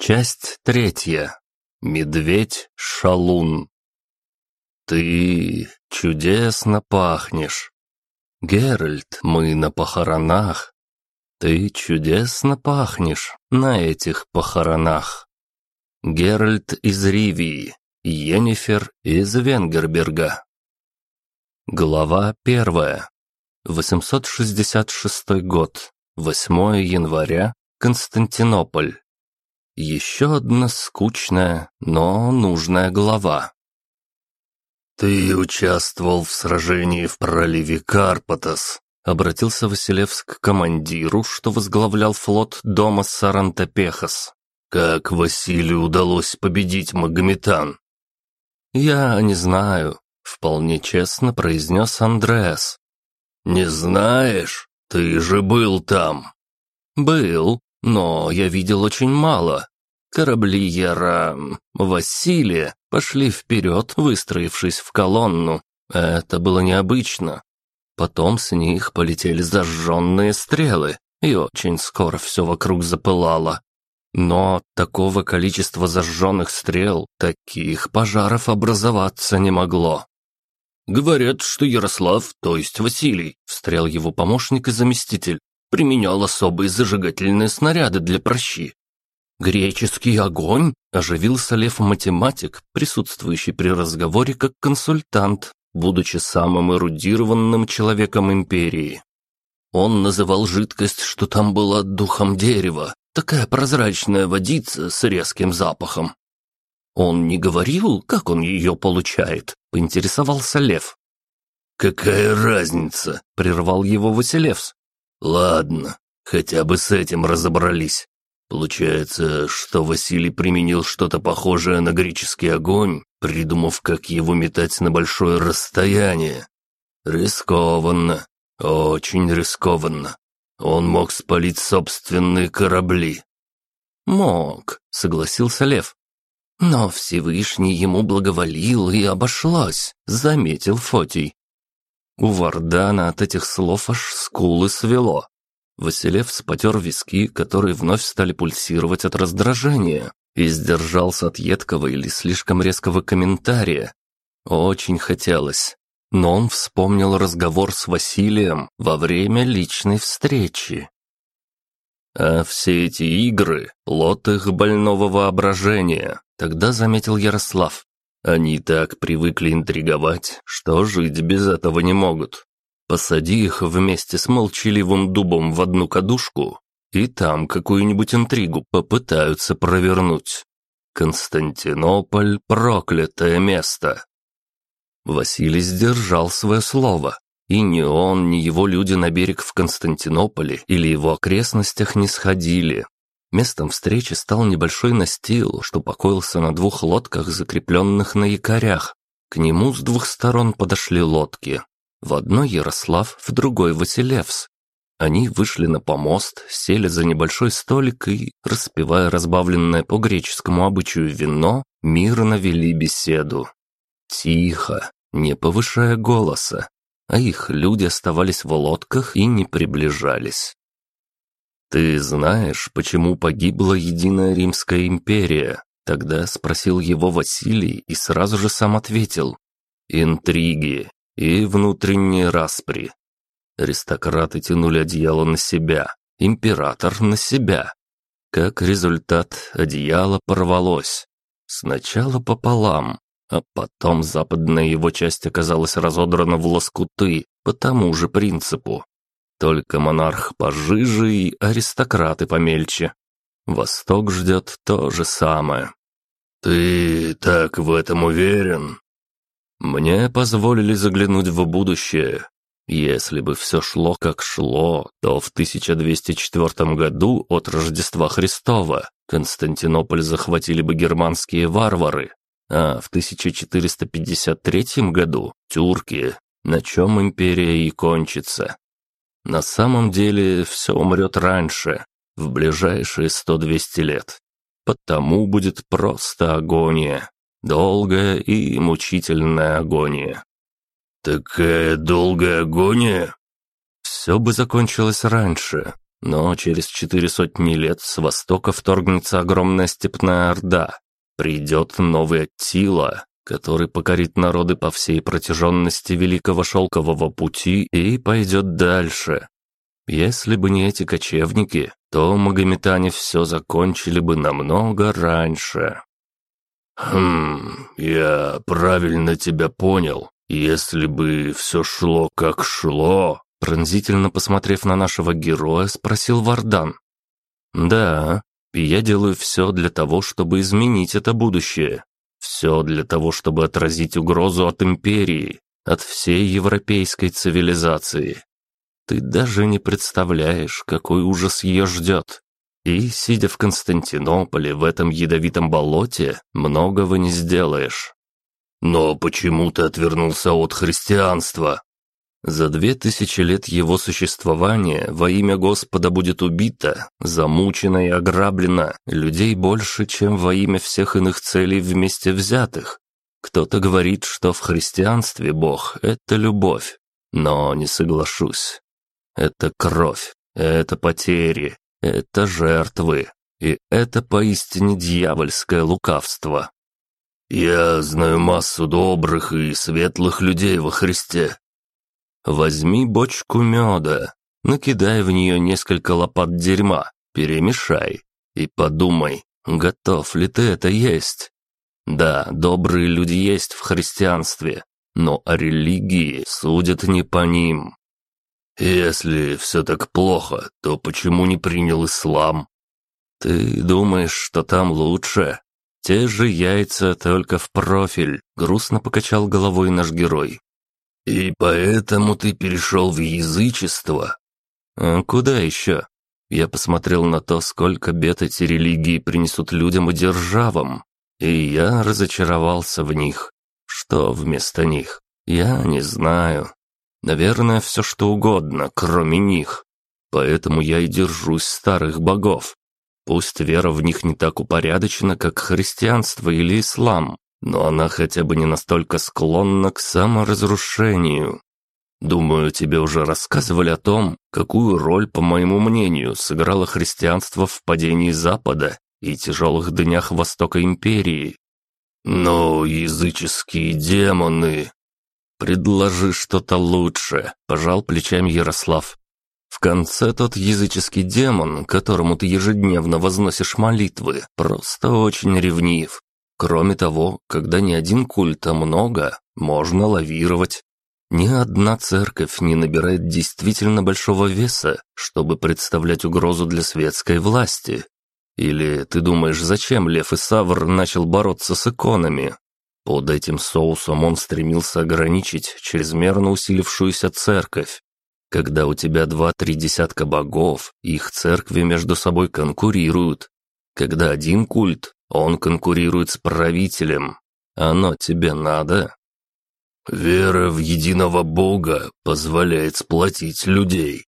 Часть третья. Медведь-шалун. Ты чудесно пахнешь. Геральт, мы на похоронах. Ты чудесно пахнешь на этих похоронах. Геральт из Ривии, Йеннифер из Венгерберга. Глава первая. 866 год. 8 января. Константинополь. Еще одна скучная, но нужная глава. «Ты участвовал в сражении в проливе Карпатос», — обратился Василевск к командиру, что возглавлял флот дома Сарантопехас. «Как Василию удалось победить Магометан?» «Я не знаю», — вполне честно произнес Андреас. «Не знаешь? Ты же был там». «Был, но я видел очень мало. Корабли Яра... Василия пошли вперед, выстроившись в колонну. Это было необычно. Потом с них полетели зажженные стрелы, и очень скоро все вокруг запылало. Но такого количества зажженных стрел, таких пожаров образоваться не могло. «Говорят, что Ярослав, то есть Василий», — встрял его помощник и заместитель, применял особые зажигательные снаряды для прощи. «Греческий огонь?» – оживился Лев-математик, присутствующий при разговоре как консультант, будучи самым эрудированным человеком империи. Он называл жидкость, что там была духом дерева, такая прозрачная водица с резким запахом. Он не говорил, как он ее получает, поинтересовался Лев. «Какая разница?» – прервал его Василевс. «Ладно, хотя бы с этим разобрались. Получается, что Василий применил что-то похожее на греческий огонь, придумав, как его метать на большое расстояние. Рискованно, очень рискованно. Он мог спалить собственные корабли. «Мог», — согласился Лев. «Но Всевышний ему благоволил и обошлось», — заметил Фотий. У Вардана от этих слов аж скулы свело. Василев потер виски, которые вновь стали пульсировать от раздражения, и сдержался от едкого или слишком резкого комментария. Очень хотелось. Но он вспомнил разговор с Василием во время личной встречи. А все эти игры — плод их больного воображения, тогда заметил Ярослав. Они так привыкли интриговать, что жить без этого не могут. Посади их вместе с молчаливым дубом в одну кадушку, и там какую-нибудь интригу попытаются провернуть. Константинополь — проклятое место. Василий сдержал свое слово, и ни он, ни его люди на берег в Константинополе или его окрестностях не сходили. Местом встречи стал небольшой настил, что покоился на двух лодках, закрепленных на якорях. К нему с двух сторон подошли лодки, в одной Ярослав, в другой Василевс. Они вышли на помост, сели за небольшой столик и, распивая разбавленное по греческому обычаю вино, мирно вели беседу. Тихо, не повышая голоса, а их люди оставались в лодках и не приближались. «Ты знаешь, почему погибла единая Римская империя?» Тогда спросил его Василий и сразу же сам ответил. «Интриги, и внутренние распри. Аристократы тянули одеяло на себя, император на себя. Как результат, одеяло порвалось. Сначала пополам, а потом западная его часть оказалась разодрана в лоскуты по тому же принципу. Только монарх пожиже и аристократы помельче. Восток ждет то же самое. «Ты так в этом уверен?» Мне позволили заглянуть в будущее. Если бы все шло как шло, то в 1204 году от Рождества Христова Константинополь захватили бы германские варвары, а в 1453 году – тюрки, на чем империя и кончится. На самом деле все умрет раньше, в ближайшие 100-200 лет. Потому будет просто агония. Долгая и мучительная агония. «Такая долгая агония?» Все бы закончилось раньше, но через четыре сотни лет с востока вторгнется огромная степная орда. Придет новый Аттила, который покорит народы по всей протяженности Великого Шелкового пути и пойдет дальше. Если бы не эти кочевники, то магометане все закончили бы намного раньше. «Хм, я правильно тебя понял. Если бы все шло как шло...» Пронзительно посмотрев на нашего героя, спросил Вардан. «Да, я делаю все для того, чтобы изменить это будущее. Все для того, чтобы отразить угрозу от империи, от всей европейской цивилизации. Ты даже не представляешь, какой ужас ее ждет. И, сидя в Константинополе, в этом ядовитом болоте, многого не сделаешь. Но почему ты отвернулся от христианства? За две тысячи лет его существования во имя Господа будет убито, замучено и ограблено людей больше, чем во имя всех иных целей вместе взятых. Кто-то говорит, что в христианстве Бог – это любовь, но не соглашусь. Это кровь, это потери, это жертвы, и это поистине дьявольское лукавство. Я знаю массу добрых и светлых людей во Христе, Возьми бочку меда, накидай в нее несколько лопат дерьма, перемешай и подумай, готов ли ты это есть. Да, добрые люди есть в христианстве, но о религии судят не по ним. Если все так плохо, то почему не принял ислам? Ты думаешь, что там лучше? Те же яйца, только в профиль, грустно покачал головой наш герой. «И поэтому ты перешел в язычество?» а «Куда еще?» Я посмотрел на то, сколько бед эти религии принесут людям и державам, и я разочаровался в них. Что вместо них? Я не знаю. Наверное, все что угодно, кроме них. Поэтому я и держусь старых богов. Пусть вера в них не так упорядочена, как христианство или ислам, но она хотя бы не настолько склонна к саморазрушению. Думаю, тебе уже рассказывали о том, какую роль, по моему мнению, сыграло христианство в падении Запада и тяжелых днях Востока Империи. Но языческие демоны... Предложи что-то лучше, пожал плечами Ярослав. В конце тот языческий демон, которому ты ежедневно возносишь молитвы, просто очень ревнив. Кроме того, когда не один культ, а много, можно лавировать. Ни одна церковь не набирает действительно большого веса, чтобы представлять угрозу для светской власти. Или ты думаешь, зачем Лев и Савр начал бороться с иконами? Под этим соусом он стремился ограничить чрезмерно усилившуюся церковь. Когда у тебя два-три десятка богов, их церкви между собой конкурируют. Когда один культ он конкурирует с правителем. Оно тебе надо?» «Вера в единого Бога позволяет сплотить людей».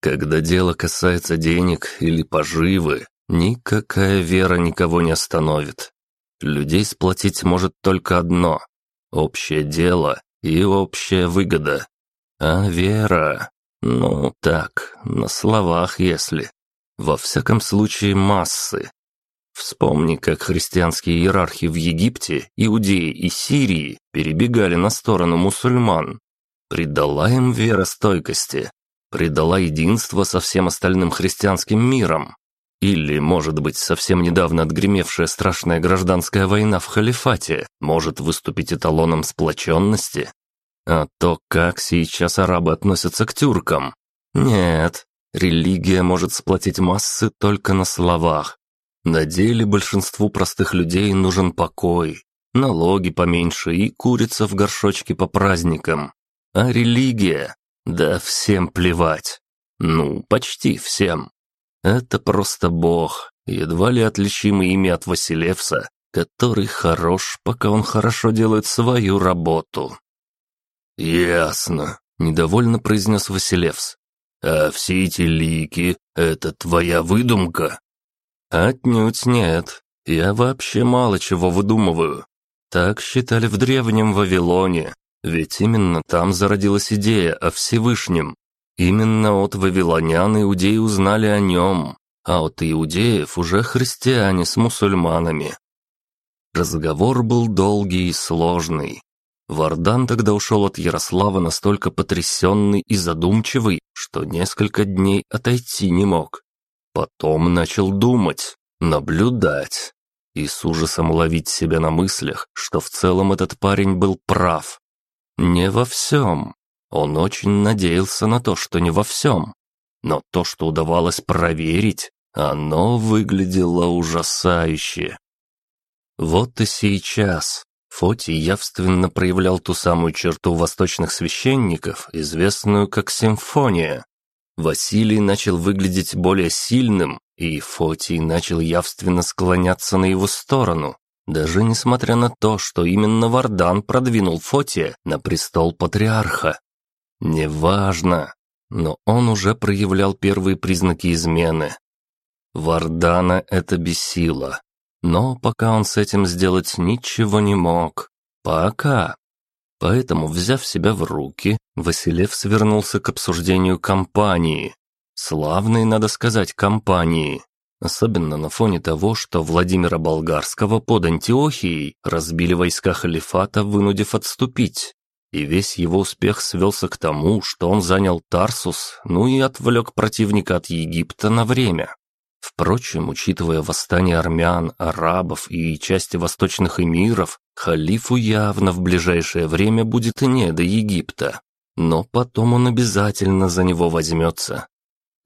Когда дело касается денег или поживы, никакая вера никого не остановит. Людей сплотить может только одно – общее дело и общая выгода. А вера, ну так, на словах если. Во всяком случае массы, Вспомни, как христианские иерархи в Египте, Иудее и Сирии перебегали на сторону мусульман. Придала им вера стойкости, придала единство со всем остальным христианским миром. Или, может быть, совсем недавно отгремевшая страшная гражданская война в халифате может выступить эталоном сплоченности? А то, как сейчас арабы относятся к тюркам? Нет, религия может сплотить массы только на словах, на деле большинству простых людей нужен покой, налоги поменьше и курица в горшочке по праздникам. А религия? Да всем плевать. Ну, почти всем. Это просто бог, едва ли отличимый ими от Василевса, который хорош, пока он хорошо делает свою работу. «Ясно», — недовольно произнес Василевс. «А все эти лики — это твоя выдумка?» Отнюдь нет. Я вообще мало чего выдумываю. Так считали в древнем Вавилоне, ведь именно там зародилась идея о Всевышнем. Именно от вавилонян иудеи узнали о нем, а от иудеев уже христиане с мусульманами. Разговор был долгий и сложный. Вардан тогда ушел от Ярослава настолько потрясенный и задумчивый, что несколько дней отойти не мог. Потом начал думать, наблюдать и с ужасом ловить себя на мыслях, что в целом этот парень был прав. Не во всем. Он очень надеялся на то, что не во всем. Но то, что удавалось проверить, оно выглядело ужасающе. Вот и сейчас Фотий явственно проявлял ту самую черту восточных священников, известную как симфония. Василий начал выглядеть более сильным, и Фотий начал явственно склоняться на его сторону, даже несмотря на то, что именно Вардан продвинул Фотия на престол патриарха. Неважно, но он уже проявлял первые признаки измены. Вардана это бесило. Но пока он с этим сделать ничего не мог. Пока. Поэтому, взяв себя в руки, Василев свернулся к обсуждению кампании. Славной, надо сказать, кампании. Особенно на фоне того, что Владимира Болгарского под Антиохией разбили войска халифата, вынудив отступить. И весь его успех свелся к тому, что он занял Тарсус, ну и отвлек противника от Египта на время. Впрочем, учитывая восстание армян, арабов и части восточных эмиров, халифу явно в ближайшее время будет не до Египта. Но потом он обязательно за него возьмется.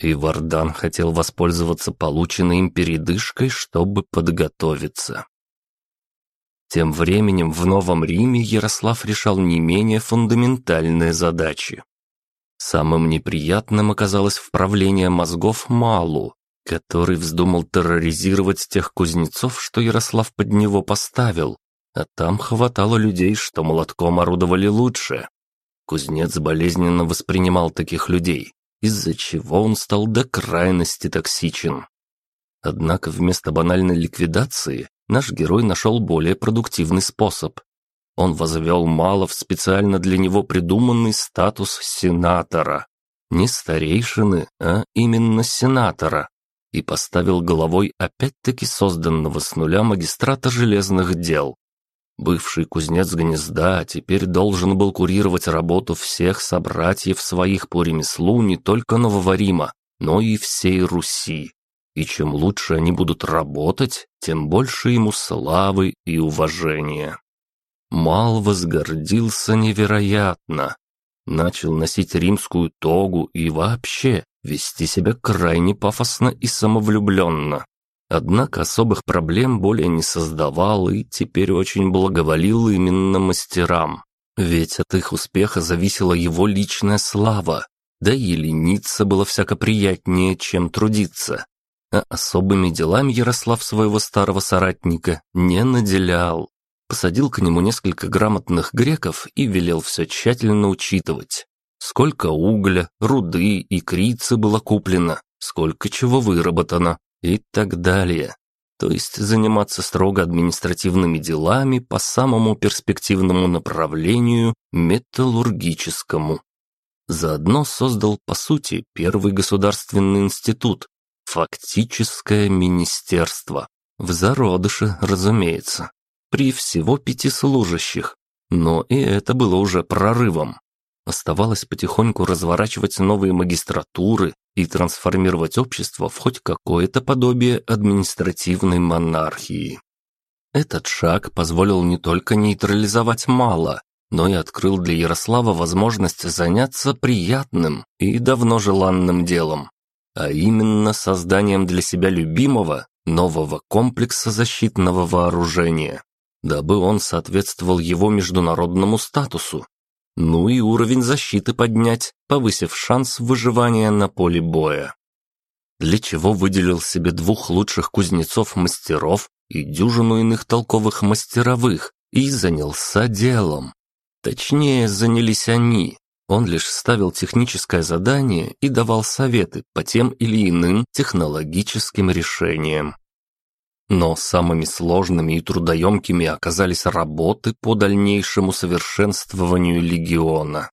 И Вардан хотел воспользоваться полученной им передышкой, чтобы подготовиться. Тем временем в Новом Риме Ярослав решал не менее фундаментальные задачи. Самым неприятным оказалось вправление мозгов Малу, который вздумал терроризировать тех кузнецов, что Ярослав под него поставил, а там хватало людей, что молотком орудовали лучше. Кузнец болезненно воспринимал таких людей, из-за чего он стал до крайности токсичен. Однако вместо банальной ликвидации наш герой нашел более продуктивный способ. Он возвел Мало в специально для него придуманный статус сенатора. Не старейшины, а именно сенатора, и поставил головой опять-таки созданного с нуля магистрата железных дел. Бывший кузнец гнезда теперь должен был курировать работу всех собратьев своих по ремеслу не только Нового Рима, но и всей Руси. И чем лучше они будут работать, тем больше ему славы и уважения. Мал возгордился невероятно. Начал носить римскую тогу и вообще вести себя крайне пафосно и самовлюбленно. Однако особых проблем более не создавал и теперь очень благоволил именно мастерам. Ведь от их успеха зависела его личная слава, да и лениться было всяко приятнее, чем трудиться. А особыми делами Ярослав своего старого соратника не наделял. Посадил к нему несколько грамотных греков и велел все тщательно учитывать. Сколько угля, руды и крицы было куплено, сколько чего выработано и так далее. То есть заниматься строго административными делами по самому перспективному направлению металлургическому. Заодно создал, по сути, первый государственный институт, фактическое министерство. В зародыше, разумеется, при всего пяти служащих. Но и это было уже прорывом. Оставалось потихоньку разворачивать новые магистратуры и трансформировать общество в хоть какое-то подобие административной монархии. Этот шаг позволил не только нейтрализовать мало, но и открыл для Ярослава возможность заняться приятным и давно желанным делом, а именно созданием для себя любимого нового комплекса защитного вооружения, дабы он соответствовал его международному статусу ну и уровень защиты поднять, повысив шанс выживания на поле боя. Для чего выделил себе двух лучших кузнецов-мастеров и дюжину иных толковых мастеровых и занялся делом. Точнее, занялись они. Он лишь ставил техническое задание и давал советы по тем или иным технологическим решениям. Но самыми сложными и трудоемкими оказались работы по дальнейшему совершенствованию легиона.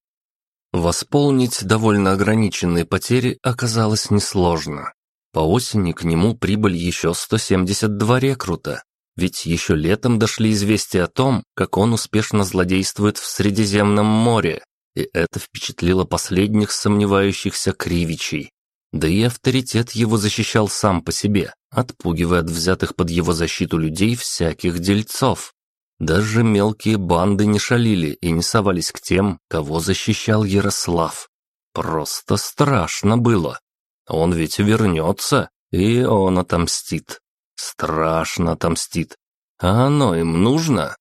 Восполнить довольно ограниченные потери оказалось несложно. По осени к нему прибыли еще 172 рекрута, ведь еще летом дошли известия о том, как он успешно злодействует в Средиземном море, и это впечатлило последних сомневающихся кривичей. Да и авторитет его защищал сам по себе, отпугивая от взятых под его защиту людей всяких дельцов. Даже мелкие банды не шалили и не совались к тем, кого защищал Ярослав. Просто страшно было. Он ведь вернется, и он отомстит. Страшно отомстит. А оно им нужно?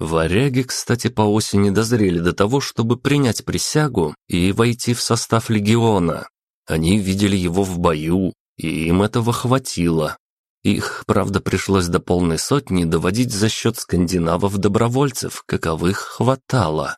Варяги, кстати, по осени дозрели до того, чтобы принять присягу и войти в состав легиона. Они видели его в бою, и им этого хватило. Их, правда, пришлось до полной сотни доводить за счет скандинавов-добровольцев, каковых хватало.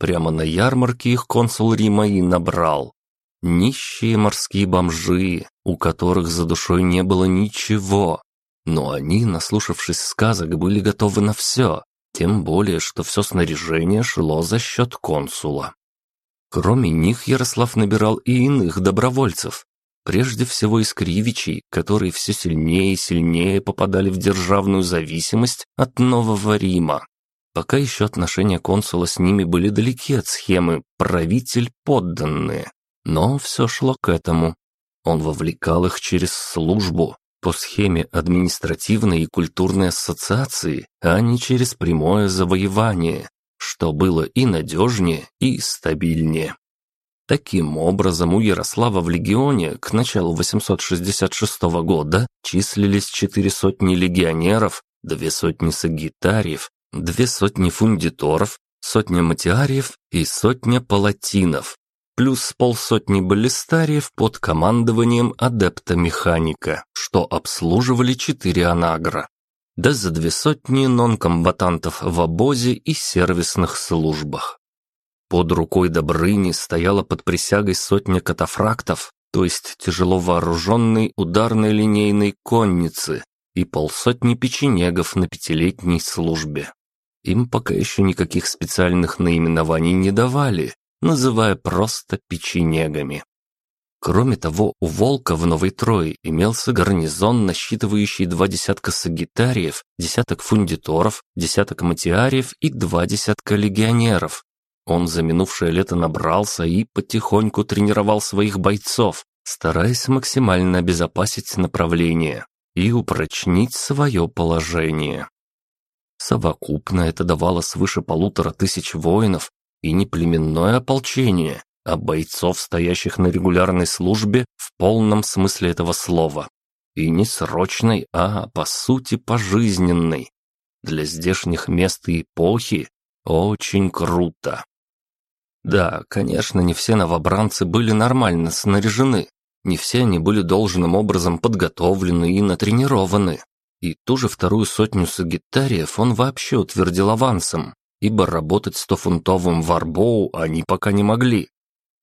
Прямо на ярмарке их консул Рима и набрал. Нищие морские бомжи, у которых за душой не было ничего. Но они, наслушавшись сказок, были готовы на все, тем более, что все снаряжение шло за счет консула. Кроме них Ярослав набирал и иных добровольцев, Прежде всего из кривичей, которые все сильнее и сильнее попадали в державную зависимость от Нового Рима. Пока еще отношения консула с ними были далеки от схемы «правитель-подданные», но все шло к этому. Он вовлекал их через службу, по схеме административной и культурной ассоциации, а не через прямое завоевание, что было и надежнее, и стабильнее. Таким образом, у Ярослава в легионе к началу 866 года числились четыре сотни легионеров, две сотни сагитариев, две сотни фундиторов, сотня матиариев и сотня палатинов, плюс полсотни баллистариев под командованием адепта-механика, что обслуживали четыре анагра, да за две сотни нонкомбатантов в обозе и сервисных службах. Под рукой Добрыни стояла под присягой сотня катафрактов, то есть тяжело вооруженной ударной линейной конницы и полсотни печенегов на пятилетней службе. Им пока еще никаких специальных наименований не давали, называя просто печенегами. Кроме того, у Волка в Новой Трое имелся гарнизон, насчитывающий два десятка сагитариев, десяток фундиторов, десяток матиариев и два десятка легионеров, он за минувшее лето набрался и потихоньку тренировал своих бойцов, стараясь максимально обезопасить направление и упрочнить свое положение. Совокупно это давало свыше полутора тысяч воинов и не племенное ополчение, а бойцов, стоящих на регулярной службе в полном смысле этого слова. И не срочной, а, по сути, пожизненной. Для здешних мест и эпохи очень круто. Да, конечно, не все новобранцы были нормально снаряжены. Не все они были должным образом подготовлены и натренированы. И ту же вторую сотню сагитариев он вообще утвердил авансом, ибо работать стофунтовым варбоу они пока не могли.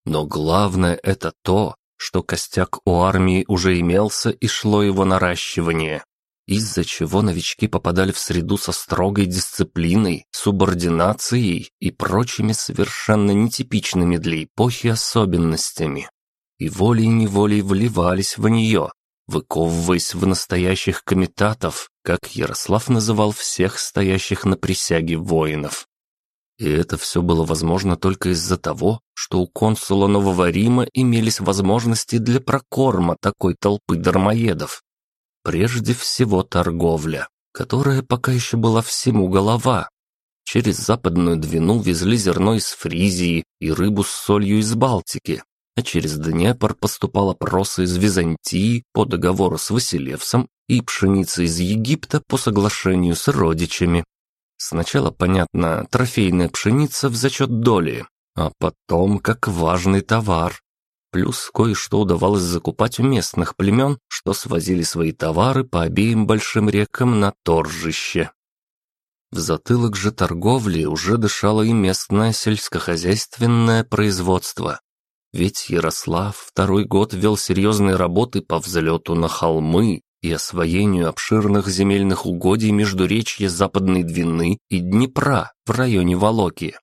Но главное это то, что костяк у армии уже имелся и шло его наращивание из-за чего новички попадали в среду со строгой дисциплиной, субординацией и прочими совершенно нетипичными для эпохи особенностями. И волей-неволей вливались в нее, выковываясь в настоящих комитатов, как Ярослав называл всех стоящих на присяге воинов. И это все было возможно только из-за того, что у консула Нового Рима имелись возможности для прокорма такой толпы дармоедов. Прежде всего торговля, которая пока еще была всему голова. Через западную Двину везли зерно из Фризии и рыбу с солью из Балтики, а через Днепр поступала проса из Византии по договору с Василевсом и пшеница из Египта по соглашению с родичами. Сначала, понятно, трофейная пшеница в зачет доли, а потом как важный товар, Плюс кое-что удавалось закупать у местных племен, что свозили свои товары по обеим большим рекам на торжище. В затылок же торговли уже дышало и местное сельскохозяйственное производство. Ведь Ярослав второй год вел серьезные работы по взлету на холмы и освоению обширных земельных угодий между речья Западной Двины и Днепра в районе Волоки.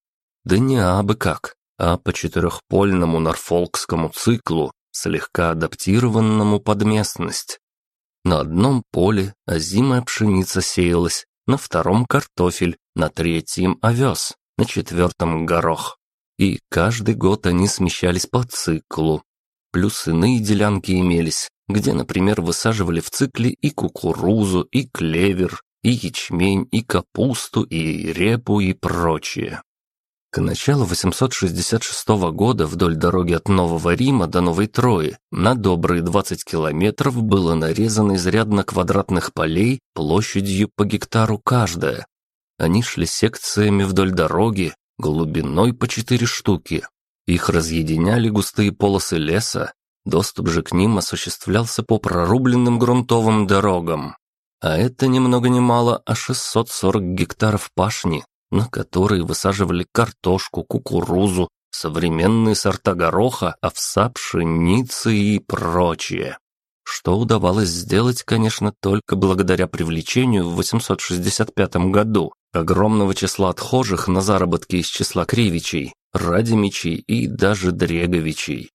Да не абы как, а по четырехпольному норфолкскому циклу, слегка адаптированному под местность. На одном поле озимая пшеница сеялась, на втором картофель, на третьем овес, на четвертом горох. И каждый год они смещались по циклу. Плюс иные делянки имелись, где, например, высаживали в цикле и кукурузу, и клевер, и ячмень, и капусту, и репу, и прочее. К началу 866 года вдоль дороги от Нового Рима до Новой Трои на добрые 20 километров было нарезано изрядно квадратных полей площадью по гектару каждая. Они шли секциями вдоль дороги, глубиной по четыре штуки. Их разъединяли густые полосы леса, доступ же к ним осуществлялся по прорубленным грунтовым дорогам. А это ни много ни мало, а 640 гектаров пашни, на которые высаживали картошку, кукурузу, современные сорта гороха, овса, пшеницы и прочее. Что удавалось сделать, конечно, только благодаря привлечению в 865 году огромного числа отхожих на заработки из числа Кривичей, Радимичей и даже Дреговичей.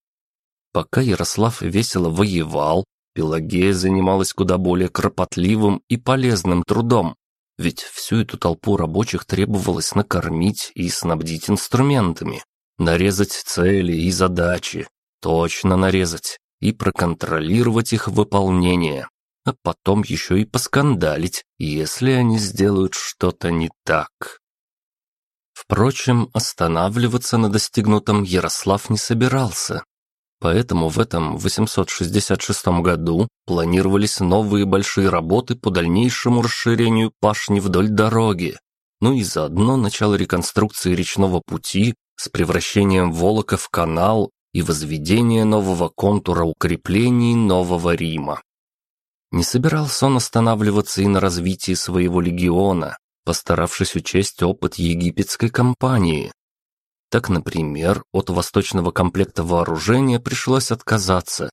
Пока Ярослав весело воевал, Пелагея занималась куда более кропотливым и полезным трудом, ведь всю эту толпу рабочих требовалось накормить и снабдить инструментами, нарезать цели и задачи, точно нарезать и проконтролировать их выполнение, а потом еще и поскандалить, если они сделают что-то не так. Впрочем, останавливаться на достигнутом Ярослав не собирался. Поэтому в этом 866 году планировались новые большие работы по дальнейшему расширению пашни вдоль дороги, ну и заодно начало реконструкции речного пути с превращением Волока в канал и возведение нового контура укреплений Нового Рима. Не собирался он останавливаться и на развитии своего легиона, постаравшись учесть опыт египетской компании, так, например, от восточного комплекта вооружения пришлось отказаться.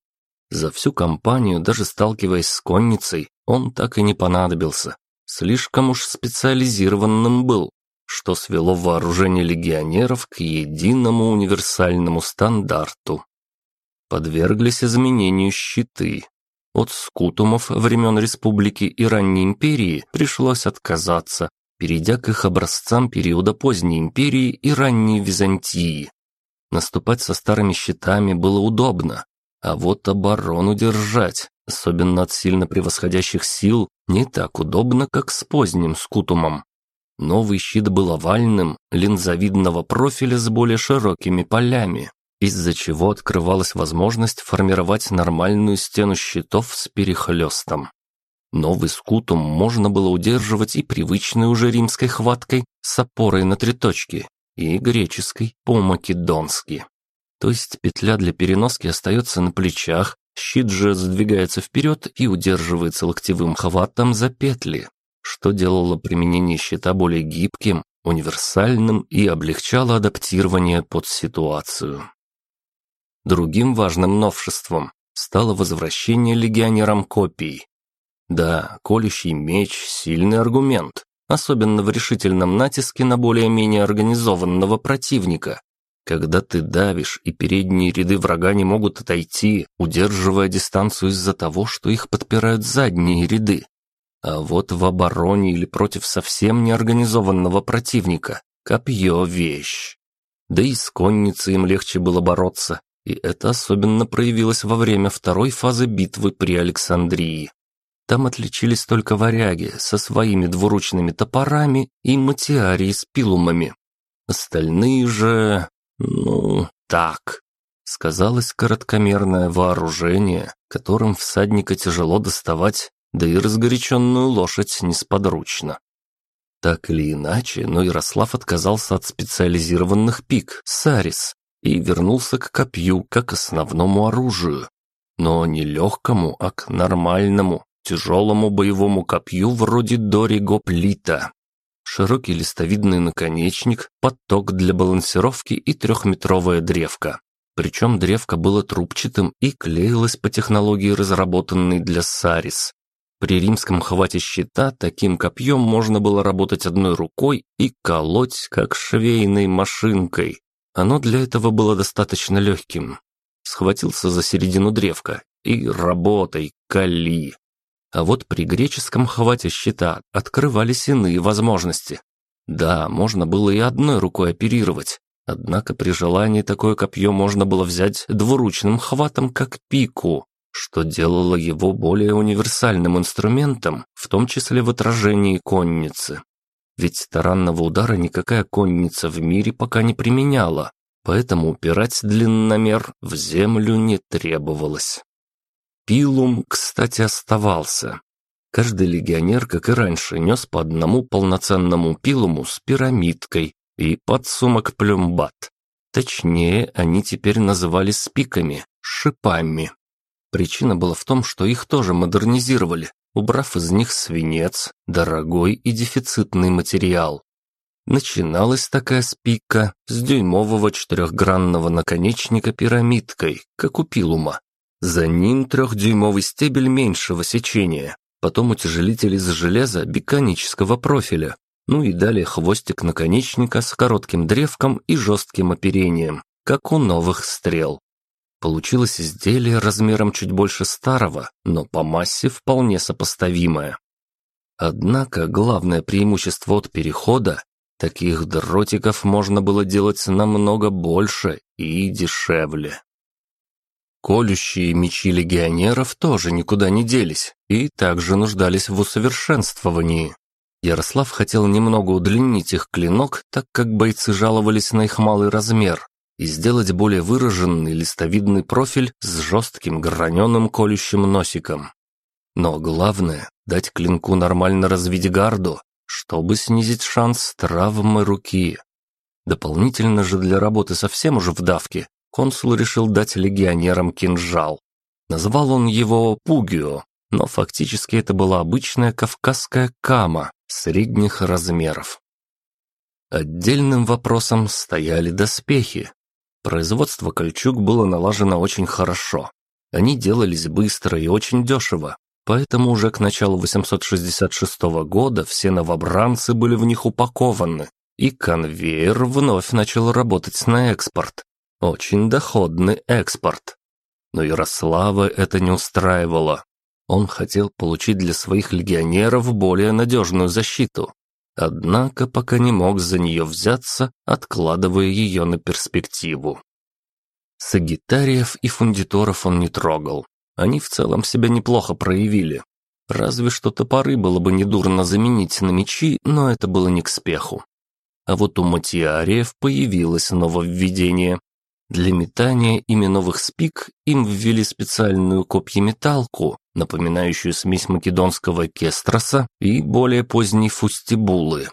За всю кампанию, даже сталкиваясь с конницей, он так и не понадобился. Слишком уж специализированным был, что свело вооружение легионеров к единому универсальному стандарту. Подверглись изменению щиты. От скутумов времен Республики и ранней империи пришлось отказаться, перейдя к их образцам периода поздней империи и ранней Византии. Наступать со старыми щитами было удобно, а вот оборону держать, особенно от сильно превосходящих сил, не так удобно, как с поздним скутумом. Новый щит был овальным, линзовидного профиля с более широкими полями, из-за чего открывалась возможность формировать нормальную стену щитов с перехлестом. Новый скутум можно было удерживать и привычной уже римской хваткой с опорой на три точки, и греческой по-македонски. То есть петля для переноски остается на плечах, щит же задвигается вперед и удерживается локтевым хватом за петли, что делало применение щита более гибким, универсальным и облегчало адаптирование под ситуацию. Другим важным новшеством стало возвращение легионерам копий, да, колющий меч – сильный аргумент, особенно в решительном натиске на более-менее организованного противника. Когда ты давишь, и передние ряды врага не могут отойти, удерживая дистанцию из-за того, что их подпирают задние ряды. А вот в обороне или против совсем неорганизованного противника копье – вещь. Да и с конницей им легче было бороться, и это особенно проявилось во время второй фазы битвы при Александрии. Там отличились только варяги со своими двуручными топорами и матиарии с пилумами. Остальные же... ну, так. Сказалось короткомерное вооружение, которым всадника тяжело доставать, да и разгоряченную лошадь несподручно. Так или иначе, но Ярослав отказался от специализированных пик, сарис, и вернулся к копью как основному оружию. Но не легкому, а к нормальному, тяжелому боевому копью вроде Дори Гоплита. Широкий листовидный наконечник, подток для балансировки и трехметровая древка. Причем древко было трубчатым и клеилось по технологии, разработанной для Сарис. При римском хвате щита таким копьем можно было работать одной рукой и колоть, как швейной машинкой. Оно для этого было достаточно легким. Схватился за середину древка и работай, кали. А вот при греческом хвате щита открывались иные возможности. Да, можно было и одной рукой оперировать, однако при желании такое копье можно было взять двуручным хватом, как пику, что делало его более универсальным инструментом, в том числе в отражении конницы. Ведь таранного удара никакая конница в мире пока не применяла, поэтому упирать длинномер в землю не требовалось. Пилум, кстати, оставался. Каждый легионер, как и раньше, нес по одному полноценному пилуму с пирамидкой и подсумок плюмбат. Точнее, они теперь назывались спиками, шипами. Причина была в том, что их тоже модернизировали, убрав из них свинец, дорогой и дефицитный материал. Начиналась такая спика с дюймового четырехгранного наконечника пирамидкой, как у пилума. За ним трехдюймовый стебель меньшего сечения, потом утяжелитель из железа биконического профиля, ну и далее хвостик наконечника с коротким древком и жестким оперением, как у новых стрел. Получилось изделие размером чуть больше старого, но по массе вполне сопоставимое. Однако главное преимущество от перехода Таких дротиков можно было делать намного больше и дешевле. Колющие мечи легионеров тоже никуда не делись и также нуждались в усовершенствовании. Ярослав хотел немного удлинить их клинок, так как бойцы жаловались на их малый размер, и сделать более выраженный листовидный профиль с жестким граненым колющим носиком. Но главное – дать клинку нормально развить гарду, чтобы снизить шанс травмы руки. Дополнительно же для работы совсем уже в давке, консул решил дать легионерам кинжал. Назвал он его Пугио, но фактически это была обычная кавказская кама средних размеров. Отдельным вопросом стояли доспехи. Производство кольчуг было налажено очень хорошо. Они делались быстро и очень дешево, Поэтому уже к началу 866 года все новобранцы были в них упакованы, и конвейер вновь начал работать на экспорт. Очень доходный экспорт. Но Ярослава это не устраивало. Он хотел получить для своих легионеров более надежную защиту. Однако пока не мог за нее взяться, откладывая ее на перспективу. Сагитариев и фундиторов он не трогал. Они в целом себя неплохо проявили. Разве что топоры было бы недурно заменить на мечи, но это было не к спеху. А вот у матиариев появилось нововведение. Для метания ими новых спик им ввели специальную копьеметалку, напоминающую смесь македонского кестроса и более поздней фустибулы.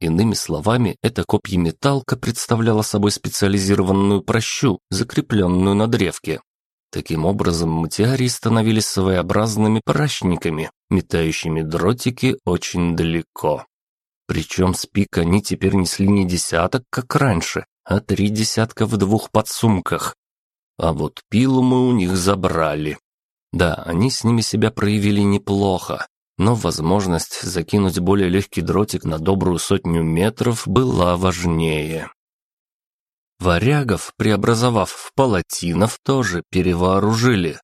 Иными словами, эта копьеметалка представляла собой специализированную прощу, закрепленную на древке. Таким образом, матиарии становились своеобразными пращниками, метающими дротики очень далеко. Причем с пик они теперь несли не десяток, как раньше, а три десятка в двух подсумках. А вот пилу мы у них забрали. Да, они с ними себя проявили неплохо, но возможность закинуть более легкий дротик на добрую сотню метров была важнее. Варягов, преобразовав в палатинов, тоже перевооружили.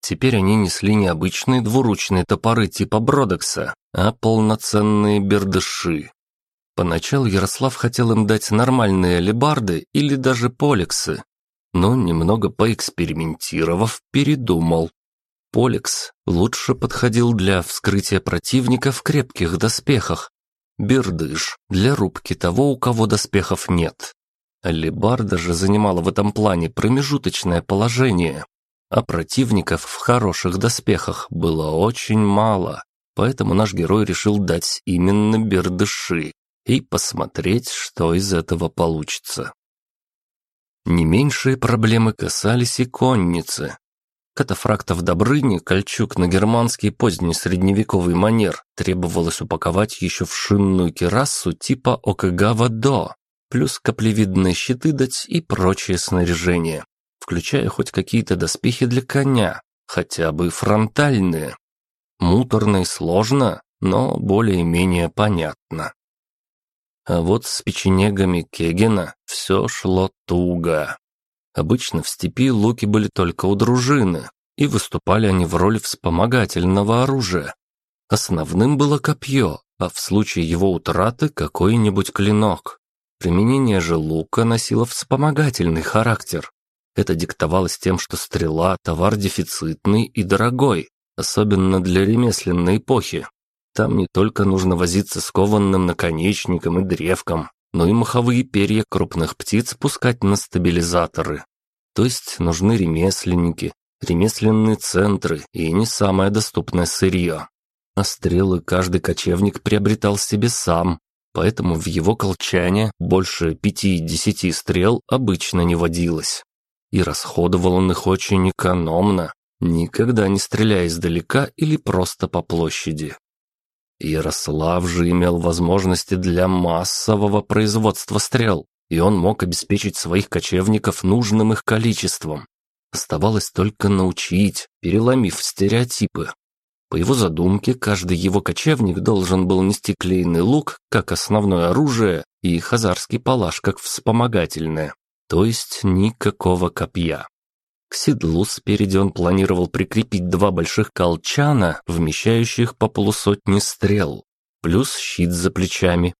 Теперь они несли не обычные двуручные топоры типа Бродекса, а полноценные бердыши. Поначалу Ярослав хотел им дать нормальные алебарды или даже полексы, но немного поэкспериментировав, передумал. Полекс лучше подходил для вскрытия противника в крепких доспехах, бердыш для рубки того, у кого доспехов нет. Алибарда же занимала в этом плане промежуточное положение, а противников в хороших доспехах было очень мало, поэтому наш герой решил дать именно бердыши и посмотреть, что из этого получится. Не меньшие проблемы касались и конницы. Катафрактов Добрыни, кольчуг на германский поздний средневековый манер требовалось упаковать еще в шинную керасу типа Окагава-до, плюс каплевидные щиты дать и прочее снаряжение, включая хоть какие-то доспехи для коня, хотя бы фронтальные. Муторно и сложно, но более-менее понятно. А вот с печенегами Кегена все шло туго. Обычно в степи луки были только у дружины, и выступали они в роли вспомогательного оружия. Основным было копье, а в случае его утраты какой-нибудь клинок. Применение же лука носило вспомогательный характер. Это диктовалось тем, что стрела – товар дефицитный и дорогой, особенно для ремесленной эпохи. Там не только нужно возиться с кованным наконечником и древком, но и маховые перья крупных птиц пускать на стабилизаторы. То есть нужны ремесленники, ремесленные центры и не самое доступное сырье. А стрелы каждый кочевник приобретал себе сам, поэтому в его колчане больше пяти-десяти стрел обычно не водилось. И расходовал он их очень экономно, никогда не стреляя издалека или просто по площади. Ярослав же имел возможности для массового производства стрел, и он мог обеспечить своих кочевников нужным их количеством. Оставалось только научить, переломив стереотипы. По его задумке, каждый его кочевник должен был нести клейный лук как основное оружие и хазарский палаш как вспомогательное, то есть никакого копья. К седлу спереди он планировал прикрепить два больших колчана, вмещающих по полусотни стрел, плюс щит за плечами.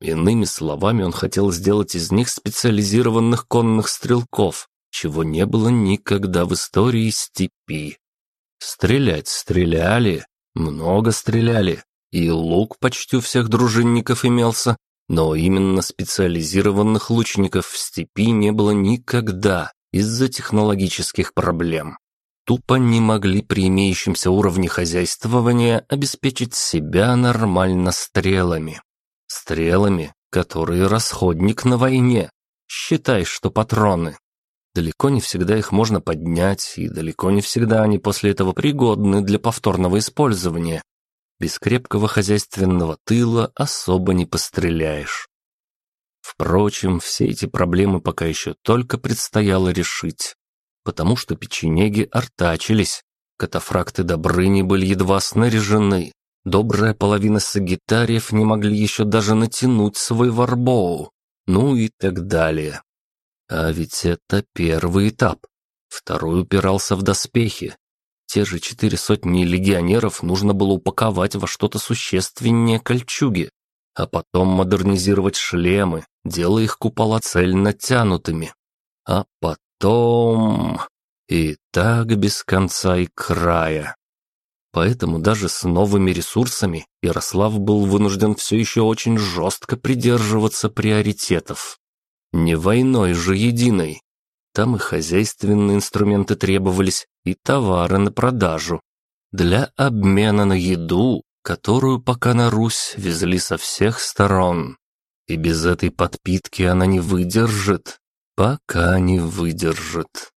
Иными словами, он хотел сделать из них специализированных конных стрелков, чего не было никогда в истории степи. Стрелять стреляли, много стреляли, и лук почти у всех дружинников имелся, но именно специализированных лучников в степи не было никогда из-за технологических проблем. Тупо не могли при имеющемся уровне хозяйствования обеспечить себя нормально стрелами. Стрелами, которые расходник на войне. Считай, что патроны. Далеко не всегда их можно поднять, и далеко не всегда они после этого пригодны для повторного использования. Без крепкого хозяйственного тыла особо не постреляешь. Впрочем, все эти проблемы пока еще только предстояло решить, потому что печенеги артачились, катафракты Добрыни были едва снаряжены, добрая половина сагитариев не могли еще даже натянуть свой варбоу, ну и так далее. А ведь это первый этап. Второй упирался в доспехи. Те же четыре сотни легионеров нужно было упаковать во что-то существеннее кольчуги, а потом модернизировать шлемы, делая их купола цельно натянутыми. А потом... И так без конца и края. Поэтому даже с новыми ресурсами Ярослав был вынужден все еще очень жестко придерживаться приоритетов. Не войной же единой. Там и хозяйственные инструменты требовались, и товары на продажу. Для обмена на еду которую пока на Русь везли со всех сторон. И без этой подпитки она не выдержит, пока не выдержит.